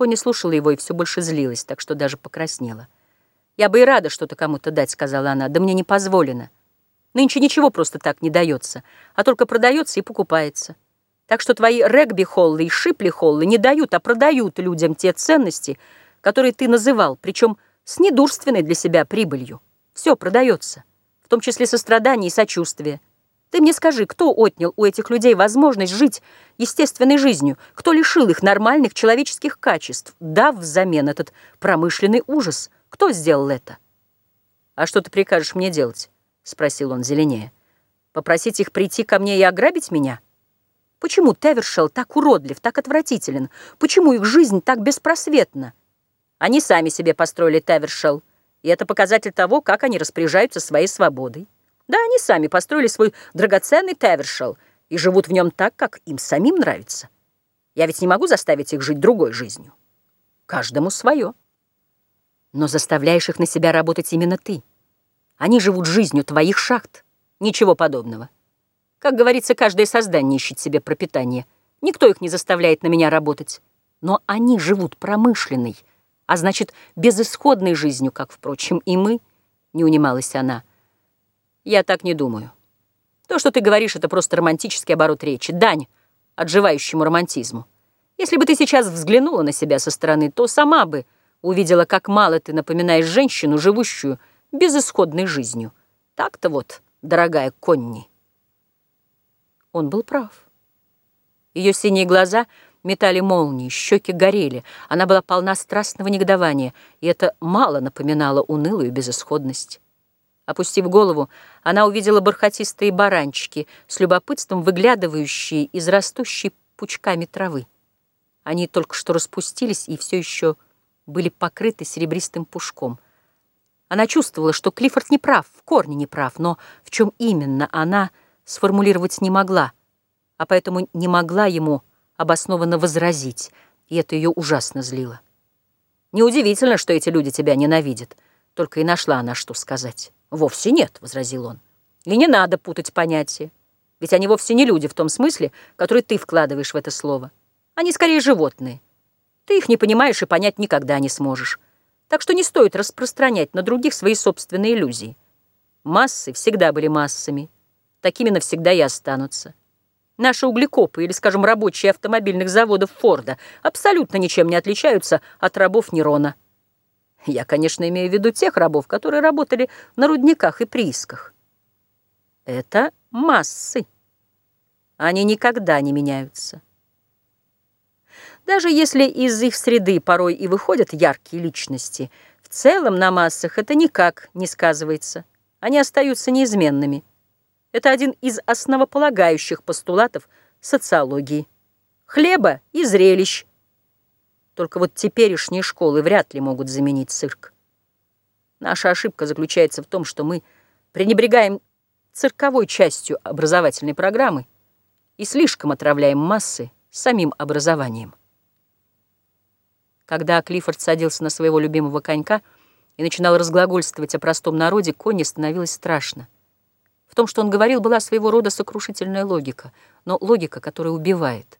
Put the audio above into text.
Конни слушала его и все больше злилась, так что даже покраснела. «Я бы и рада что-то кому-то дать», — сказала она, — «да мне не позволено. Нынче ничего просто так не дается, а только продается и покупается. Так что твои регби-холлы и шипли-холлы не дают, а продают людям те ценности, которые ты называл, причем с недурственной для себя прибылью. Все продается, в том числе сострадание и сочувствие. Ты мне скажи, кто отнял у этих людей возможность жить естественной жизнью, кто лишил их нормальных человеческих качеств, дав взамен этот промышленный ужас? Кто сделал это? «А что ты прикажешь мне делать?» — спросил он зеленее. «Попросить их прийти ко мне и ограбить меня? Почему Тевершелл так уродлив, так отвратителен? Почему их жизнь так беспросветна? Они сами себе построили Тевершелл, и это показатель того, как они распоряжаются своей свободой. Да, они сами построили свой драгоценный Тевершелл и живут в нем так, как им самим нравится. Я ведь не могу заставить их жить другой жизнью. Каждому свое. Но заставляешь их на себя работать именно ты. Они живут жизнью твоих шахт. Ничего подобного. Как говорится, каждое создание ищет себе пропитание. Никто их не заставляет на меня работать. Но они живут промышленной, а значит, безысходной жизнью, как, впрочем, и мы, не унималась она. Я так не думаю. То, что ты говоришь, это просто романтический оборот речи, дань отживающему романтизму. Если бы ты сейчас взглянула на себя со стороны, то сама бы увидела, как мало ты напоминаешь женщину, живущую безысходной жизнью. Так-то вот, дорогая Конни. Он был прав. Ее синие глаза метали молнии, щеки горели. Она была полна страстного негодования, и это мало напоминало унылую безысходность. Опустив голову, она увидела бархатистые баранчики, с любопытством выглядывающие из растущей пучками травы. Они только что распустились и все еще были покрыты серебристым пушком. Она чувствовала, что Клиффорд не прав, в корне не прав, но в чем именно она сформулировать не могла, а поэтому не могла ему обоснованно возразить, и это ее ужасно злило. Неудивительно, что эти люди тебя ненавидят, только и нашла она, что сказать. «Вовсе нет», — возразил он. «И не надо путать понятия. Ведь они вовсе не люди в том смысле, который ты вкладываешь в это слово. Они скорее животные. Ты их не понимаешь и понять никогда не сможешь. Так что не стоит распространять на других свои собственные иллюзии. Массы всегда были массами. Такими навсегда и останутся. Наши углекопы или, скажем, рабочие автомобильных заводов Форда абсолютно ничем не отличаются от рабов Нерона. Я, конечно, имею в виду тех рабов, которые работали на рудниках и приисках. Это массы. Они никогда не меняются. Даже если из их среды порой и выходят яркие личности, в целом на массах это никак не сказывается. Они остаются неизменными. Это один из основополагающих постулатов социологии. Хлеба и зрелищ – только вот теперешние школы вряд ли могут заменить цирк. Наша ошибка заключается в том, что мы пренебрегаем цирковой частью образовательной программы и слишком отравляем массы самим образованием. Когда Клиффорд садился на своего любимого конька и начинал разглагольствовать о простом народе, Конни становилось страшно. В том, что он говорил, была своего рода сокрушительная логика, но логика, которая убивает.